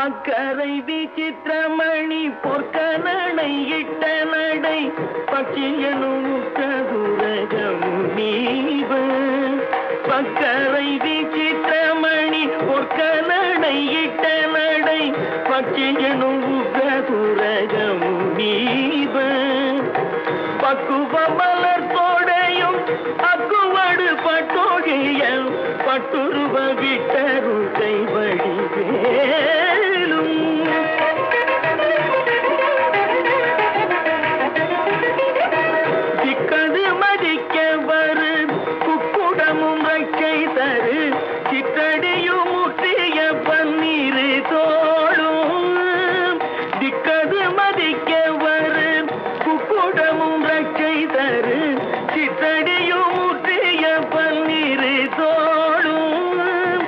பக்கரை விசித்திரமணி பொற்கனடை இட்ட நடை பட்சியனும் முனீவ பக்கரை விசித்திரமணி பொற்கனடை இட்ட நடை பட்சியனும் முனீவ பக்குவ மலர் தோடையும் அக்குவடு பட்டோழிய பட்டுருவ விட்டரு வழிவே குக்குடமும் ரக்கை தரு சித்தடியும் முற்றிய பன்னீர் தோளும். திக்கது மதிக்க வரு குக்குடமும் ரக்கை தரு சித்தடியும் முற்றிய பன்னீர் தோளும்.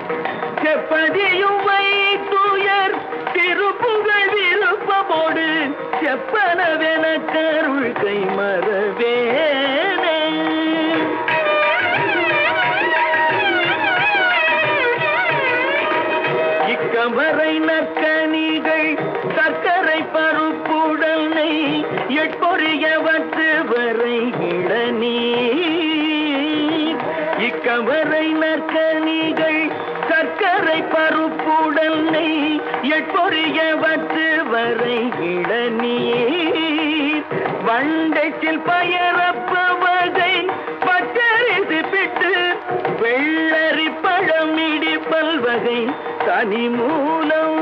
செப்பதியும் வைத்துயர் திருப்புகழ் விருப்பமோடு செப்பனவென கருள் கை நற்கனிகள் சர்க்கரை பருப்புடல் நெய் எட்பொறியவற்று வரை இளநீர் வண்டத்தில் பயரப்ப வகை பச்சரிசி பிட்டு வெள்ளரி பழமிடி பல்வகை தனி மூலம்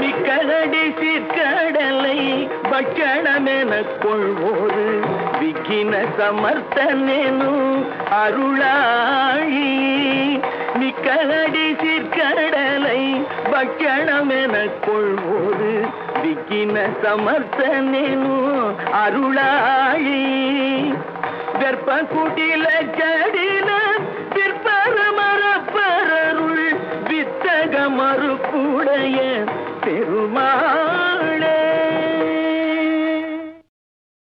மிக்கடி சிற்கடலை பக்கணமென கொள்வோது விக்கின சமர்த்தனேனு அருளாழி நிக்கலடி சிற்கடலை பக்கணமென கொள்வோது விக்கின சமர்த்தனேனு அருளாழி வெப்ப குடில கடில பிற்பர மரப்பரருள் வித்தக மறுப்புடைய பெருமா